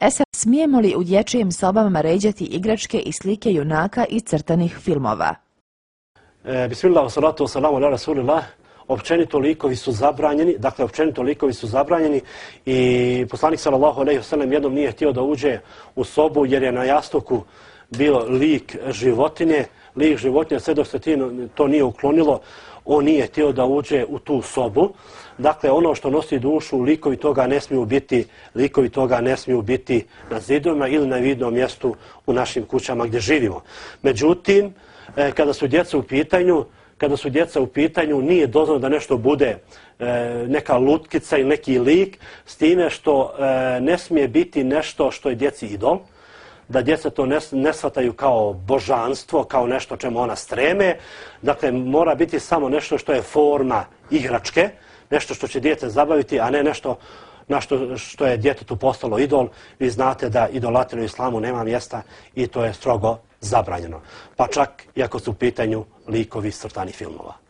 Esa, smijemo li u dječjim sobama ređati igračke i slike junaka i crtanih filmova? E, bismillah, salatu wasalamu ala rasulillah. Općenito likovi su zabranjeni, dakle općenito likovi su zabranjeni i poslanik sallallahu alejhi ve sellem jednom nije htio da uđe u sobu jer je na jastoku bio lik životinje, lik životinja, sve dok se to nije uklonilo, on nije htio da uđe u tu sobu. Dakle, ono što nosi dušu, likovi toga ne smiju biti, likovi toga ne smiju biti na zidovima ili na vidnom mjestu u našim kućama gdje živimo. Međutim, e, kada su djeca u pitanju, kada su djeca u pitanju, nije dozvoljeno da nešto bude e, neka lutkica ili neki lik, s time što e, ne smije biti nešto što je djeci idol, da djeca to ne, ne shvataju kao božanstvo, kao nešto čemu ona streme. Dakle, mora biti samo nešto što je forma igračke, nešto što će djece zabaviti, a ne nešto na što, što je djetetu postalo idol. Vi znate da idolatinu islamu nema mjesta i to je strogo zabranjeno. Pa čak i ako su u pitanju likovi crtani filmova.